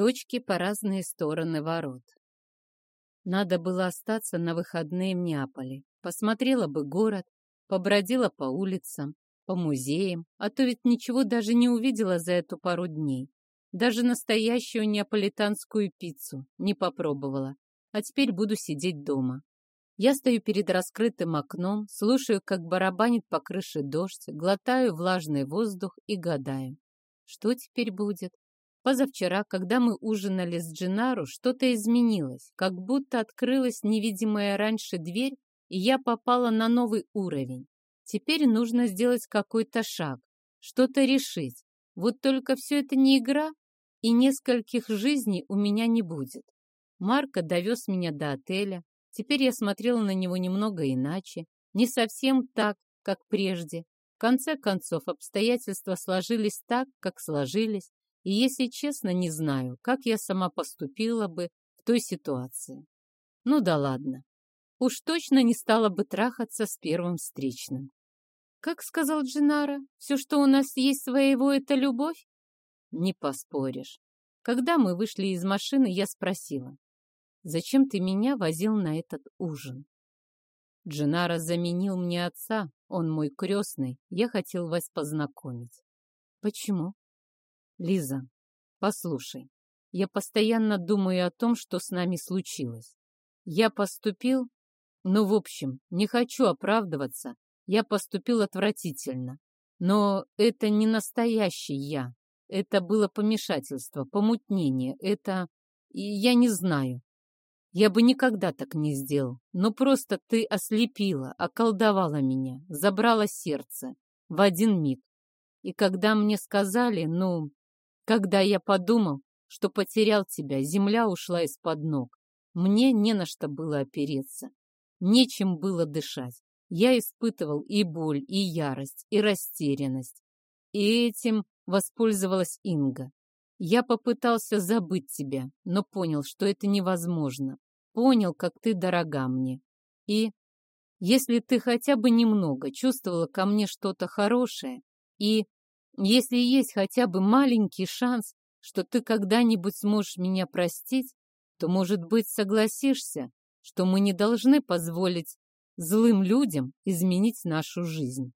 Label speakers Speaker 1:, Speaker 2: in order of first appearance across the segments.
Speaker 1: Точки по разные стороны ворот. Надо было остаться на выходные в Неаполе. Посмотрела бы город, побродила по улицам, по музеям, а то ведь ничего даже не увидела за эту пару дней. Даже настоящую неаполитанскую пиццу не попробовала. А теперь буду сидеть дома. Я стою перед раскрытым окном, слушаю, как барабанит по крыше дождь, глотаю влажный воздух и гадаю. Что теперь будет? Позавчера, когда мы ужинали с Джинару, что-то изменилось, как будто открылась невидимая раньше дверь, и я попала на новый уровень. Теперь нужно сделать какой-то шаг, что-то решить. Вот только все это не игра, и нескольких жизней у меня не будет. Марко довез меня до отеля. Теперь я смотрела на него немного иначе, не совсем так, как прежде. В конце концов, обстоятельства сложились так, как сложились, и, если честно, не знаю, как я сама поступила бы в той ситуации. Ну да ладно. Уж точно не стала бы трахаться с первым встречным. Как сказал Джинара, все, что у нас есть своего, это любовь? Не поспоришь. Когда мы вышли из машины, я спросила, зачем ты меня возил на этот ужин? Джинара заменил мне отца, он мой крестный, я хотел вас познакомить. Почему? Лиза, послушай, я постоянно думаю о том, что с нами случилось. Я поступил, ну, в общем, не хочу оправдываться, я поступил отвратительно. Но это не настоящий я. Это было помешательство, помутнение. Это... Я не знаю. Я бы никогда так не сделал. Но просто ты ослепила, околдовала меня, забрала сердце в один миг. И когда мне сказали, ну, когда я подумал, что потерял тебя, земля ушла из-под ног. Мне не на что было опереться, нечем было дышать. Я испытывал и боль, и ярость, и растерянность. И этим воспользовалась Инга. Я попытался забыть тебя, но понял, что это невозможно. Понял, как ты дорога мне. И если ты хотя бы немного чувствовала ко мне что-то хорошее, и если есть хотя бы маленький шанс, что ты когда-нибудь сможешь меня простить, то, может быть, согласишься, что мы не должны позволить злым людям изменить нашу жизнь.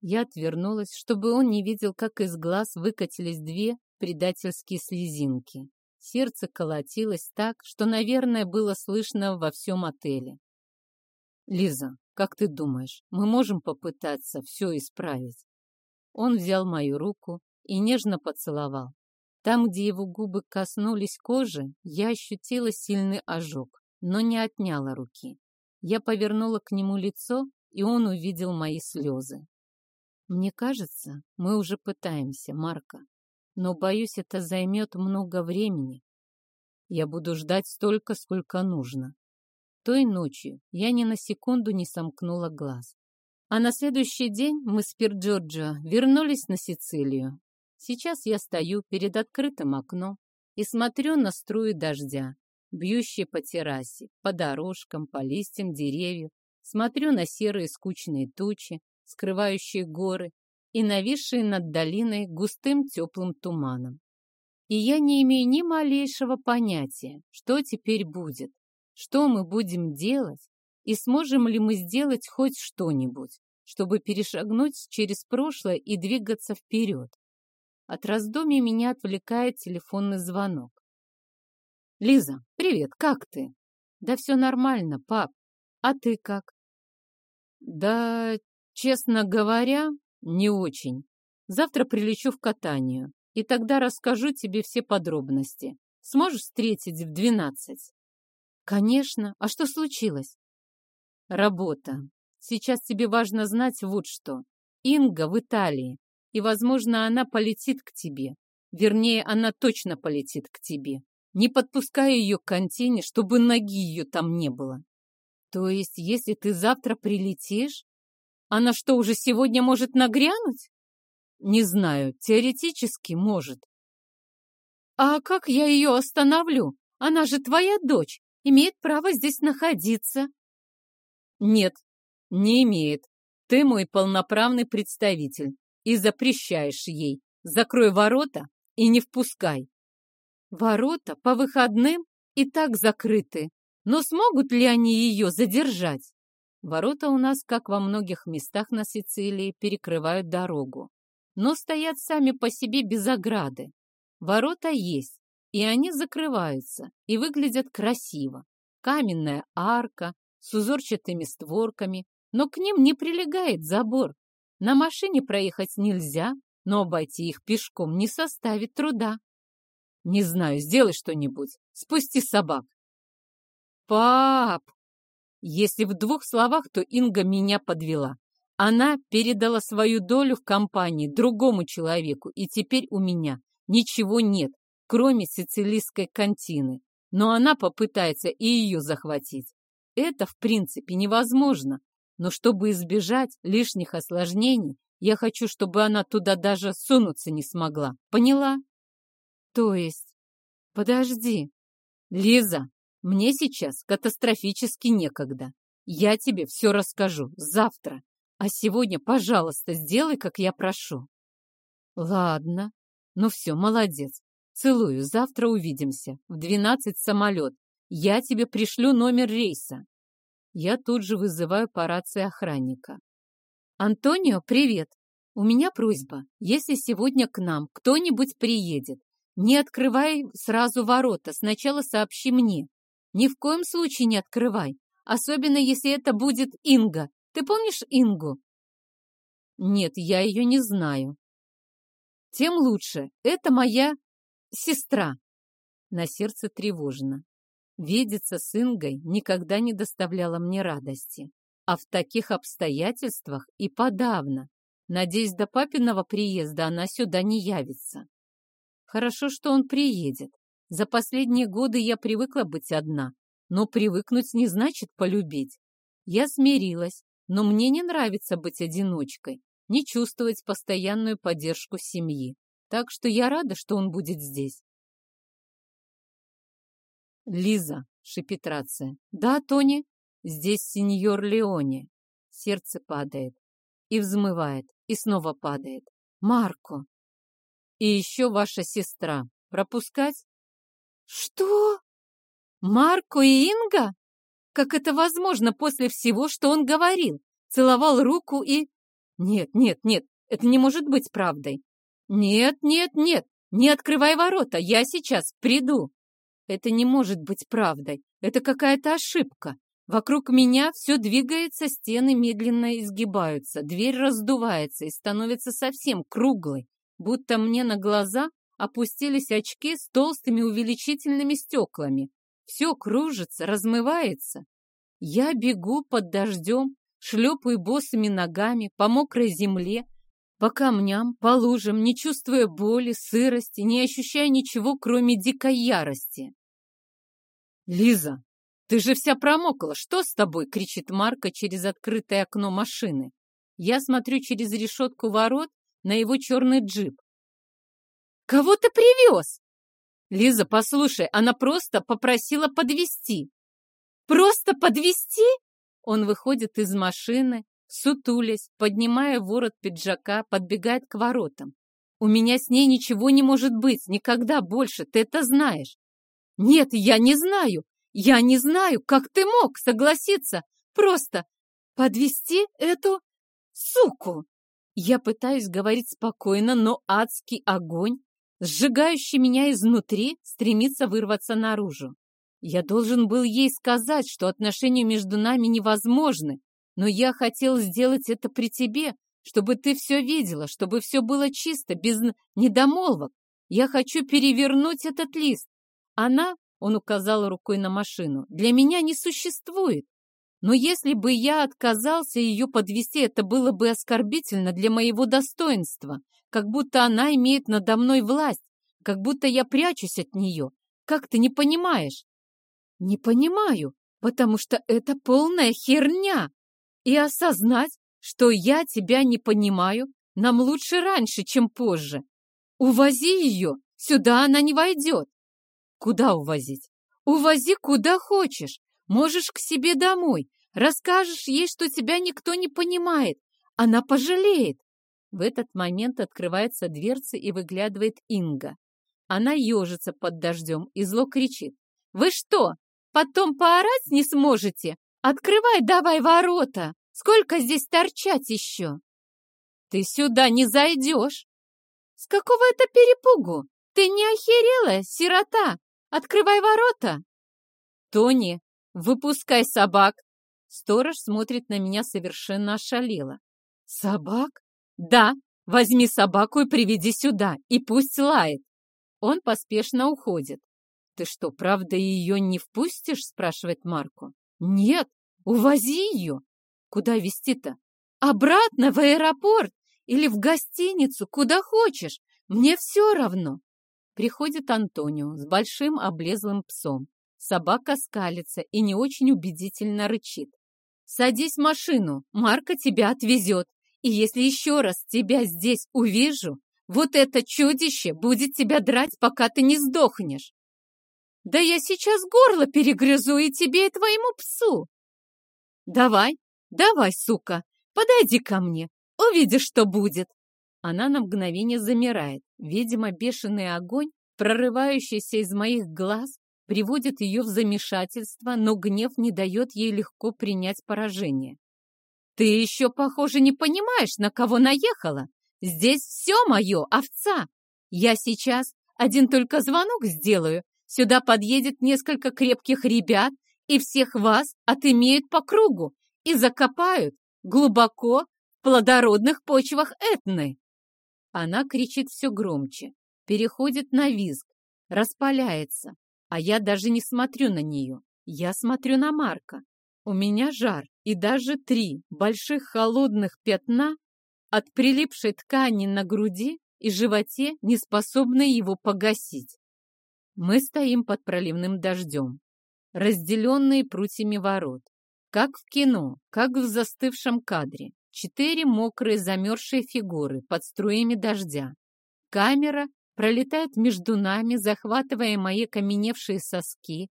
Speaker 1: Я отвернулась, чтобы он не видел, как из глаз выкатились две предательские слезинки. Сердце колотилось так, что, наверное, было слышно во всем отеле. «Лиза, как ты думаешь, мы можем попытаться все исправить?» Он взял мою руку и нежно поцеловал. Там, где его губы коснулись кожи, я ощутила сильный ожог, но не отняла руки. Я повернула к нему лицо, и он увидел мои слезы. Мне кажется, мы уже пытаемся, Марка, но, боюсь, это займет много времени. Я буду ждать столько, сколько нужно. Той ночью я ни на секунду не сомкнула глаз. А на следующий день мы с Пирджорджо вернулись на Сицилию. Сейчас я стою перед открытым окном и смотрю на струи дождя, бьющие по террасе, по дорожкам, по листьям деревьев, смотрю на серые скучные тучи, скрывающие горы и нависшие над долиной густым теплым туманом. И я не имею ни малейшего понятия, что теперь будет, что мы будем делать, и сможем ли мы сделать хоть что-нибудь, чтобы перешагнуть через прошлое и двигаться вперед. От раздумий меня отвлекает телефонный звонок. «Лиза, привет, как ты?» «Да все нормально, пап. А ты как?» «Да, честно говоря, не очень. Завтра прилечу в катанию, и тогда расскажу тебе все подробности. Сможешь встретить в двенадцать?» «Конечно. А что случилось?» Работа. Сейчас тебе важно знать вот что. Инга в Италии, и, возможно, она полетит к тебе. Вернее, она точно полетит к тебе. Не подпускай ее к контине, чтобы ноги ее там не было. То есть, если ты завтра прилетишь, она что, уже сегодня может нагрянуть? Не знаю, теоретически может. А как я ее остановлю? Она же твоя дочь, имеет право здесь находиться. Нет, не имеет. Ты мой полноправный представитель и запрещаешь ей. Закрой ворота и не впускай. Ворота по выходным и так закрыты, но смогут ли они ее задержать? Ворота у нас, как во многих местах на Сицилии, перекрывают дорогу, но стоят сами по себе без ограды. Ворота есть, и они закрываются, и выглядят красиво. Каменная арка с узорчатыми створками, но к ним не прилегает забор. На машине проехать нельзя, но обойти их пешком не составит труда. Не знаю, сделай что-нибудь, спусти собак. Пап! Если в двух словах, то Инга меня подвела. Она передала свою долю в компании другому человеку, и теперь у меня ничего нет, кроме сицилийской контины. Но она попытается и ее захватить. Это, в принципе, невозможно. Но чтобы избежать лишних осложнений, я хочу, чтобы она туда даже сунуться не смогла. Поняла? То есть... Подожди. Лиза, мне сейчас катастрофически некогда. Я тебе все расскажу завтра. А сегодня, пожалуйста, сделай, как я прошу. Ладно. Ну все, молодец. Целую. Завтра увидимся. В двенадцать самолет. Я тебе пришлю номер рейса. Я тут же вызываю по рации охранника. Антонио, привет. У меня просьба. Если сегодня к нам кто-нибудь приедет, не открывай сразу ворота. Сначала сообщи мне. Ни в коем случае не открывай. Особенно, если это будет Инга. Ты помнишь Ингу? Нет, я ее не знаю. Тем лучше. Это моя сестра. На сердце тревожно. Видеться с Ингой никогда не доставляло мне радости. А в таких обстоятельствах и подавно. Надеюсь, до папиного приезда она сюда не явится. Хорошо, что он приедет. За последние годы я привыкла быть одна, но привыкнуть не значит полюбить. Я смирилась, но мне не нравится быть одиночкой, не чувствовать постоянную поддержку семьи. Так что я рада, что он будет здесь. «Лиза», — шипит рация. «Да, Тони, здесь сеньор Леоне». Сердце падает и взмывает, и снова падает. «Марко!» «И еще ваша сестра. Пропускать?» «Что? Марко и Инга? Как это возможно после всего, что он говорил? Целовал руку и...» «Нет, нет, нет, это не может быть правдой. Нет, нет, нет, не открывай ворота, я сейчас приду». Это не может быть правдой. Это какая-то ошибка. Вокруг меня все двигается, стены медленно изгибаются, дверь раздувается и становится совсем круглой, будто мне на глаза опустились очки с толстыми увеличительными стеклами. Все кружится, размывается. Я бегу под дождем, шлепаю босыми ногами по мокрой земле, по камням, по лужам, не чувствуя боли, сырости, не ощущая ничего, кроме дикой ярости. «Лиза, ты же вся промокла! Что с тобой?» — кричит Марка через открытое окно машины. Я смотрю через решетку ворот на его черный джип. «Кого ты привез?» «Лиза, послушай, она просто попросила подвести. «Просто подвести? Он выходит из машины, сутулясь, поднимая ворот пиджака, подбегает к воротам. «У меня с ней ничего не может быть, никогда больше, ты это знаешь. «Нет, я не знаю! Я не знаю, как ты мог согласиться просто подвести эту суку!» Я пытаюсь говорить спокойно, но адский огонь, сжигающий меня изнутри, стремится вырваться наружу. Я должен был ей сказать, что отношения между нами невозможны, но я хотел сделать это при тебе, чтобы ты все видела, чтобы все было чисто, без недомолвок. Я хочу перевернуть этот лист, она, он указал рукой на машину, для меня не существует. Но если бы я отказался ее подвести, это было бы оскорбительно для моего достоинства, как будто она имеет надо мной власть, как будто я прячусь от нее. Как ты не понимаешь? Не понимаю, потому что это полная херня. И осознать, что я тебя не понимаю, нам лучше раньше, чем позже. Увози ее, сюда она не войдет. Куда увозить? Увози куда хочешь. Можешь к себе домой. Расскажешь ей, что тебя никто не понимает. Она пожалеет. В этот момент открывается дверца и выглядывает Инга. Она ежится под дождем и зло кричит. «Вы что, потом поорать не сможете? Открывай давай ворота! Сколько здесь торчать еще?» «Ты сюда не зайдешь!» «С какого это перепугу? Ты не охерела, сирота? Открывай ворота!» «Тони, выпускай собак!» Сторож смотрит на меня совершенно ошалело. «Собак? Да, возьми собаку и приведи сюда, и пусть лает!» Он поспешно уходит. «Ты что, правда ее не впустишь?» спрашивает Марко. «Нет, увози ее!» «Куда везти-то?» «Обратно в аэропорт или в гостиницу, куда хочешь. Мне все равно!» Приходит Антонио с большим облезлым псом. Собака скалится и не очень убедительно рычит. «Садись в машину, Марка тебя отвезет. И если еще раз тебя здесь увижу, вот это чудище будет тебя драть, пока ты не сдохнешь. Да я сейчас горло перегрызу и тебе, и твоему псу. Давай, давай, сука, подойди ко мне, увидишь, что будет. Она на мгновение замирает. Видимо, бешеный огонь, прорывающийся из моих глаз, приводит ее в замешательство, но гнев не дает ей легко принять поражение. «Ты еще, похоже, не понимаешь, на кого наехала. Здесь все мое, овца. Я сейчас один только звонок сделаю. Сюда подъедет несколько крепких ребят, и всех вас отымеют по кругу и закопают глубоко в плодородных почвах Этны». Она кричит все громче, переходит на визг, распаляется, а я даже не смотрю на нее. Я смотрю на Марка. У меня жар, и даже три больших холодных пятна от прилипшей ткани на груди и животе не способны его погасить. Мы стоим под проливным дождем, разделенные прутьями ворот. Как в кино, как в застывшем кадре. Четыре мокрые замерзшие фигуры под струями дождя. Камера пролетает между нами, захватывая мои каменевшие соски,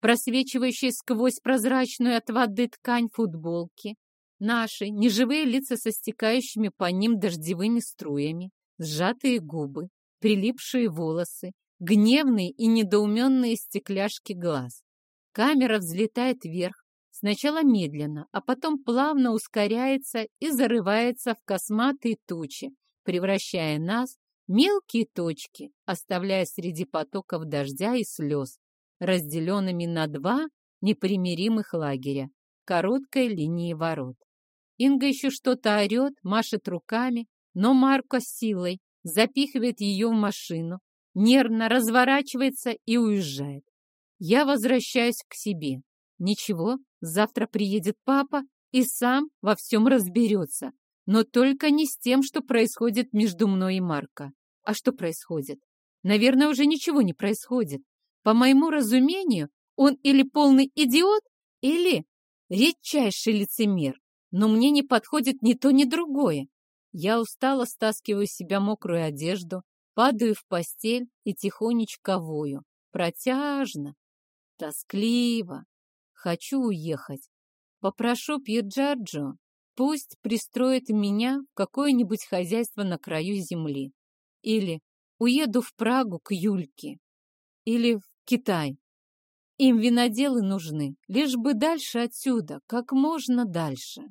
Speaker 1: просвечивающие сквозь прозрачную от воды ткань футболки, наши неживые лица со стекающими по ним дождевыми струями, сжатые губы, прилипшие волосы, гневные и недоуменные стекляшки глаз. Камера взлетает вверх, сначала медленно, а потом плавно ускоряется и зарывается в косматые тучи, превращая нас мелкие точки, оставляя среди потоков дождя и слез, разделенными на два непримиримых лагеря, короткой линии ворот. Инга еще что-то орет, машет руками, но Марко силой запихивает ее в машину, нервно разворачивается и уезжает. Я возвращаюсь к себе. Ничего, завтра приедет папа и сам во всем разберется, но только не с тем, что происходит между мной и Марко. А что происходит? Наверное, уже ничего не происходит. По моему разумению, он или полный идиот, или редчайший лицемер. Но мне не подходит ни то, ни другое. Я устало стаскиваю себя мокрую одежду, падаю в постель и тихонечко вою. Протяжно, тоскливо. Хочу уехать. Попрошу Пьеджарджо, пусть пристроит меня в какое-нибудь хозяйство на краю земли. Или уеду в Прагу к Юльке. Или в Китай. Им виноделы нужны, лишь бы дальше отсюда, как можно дальше.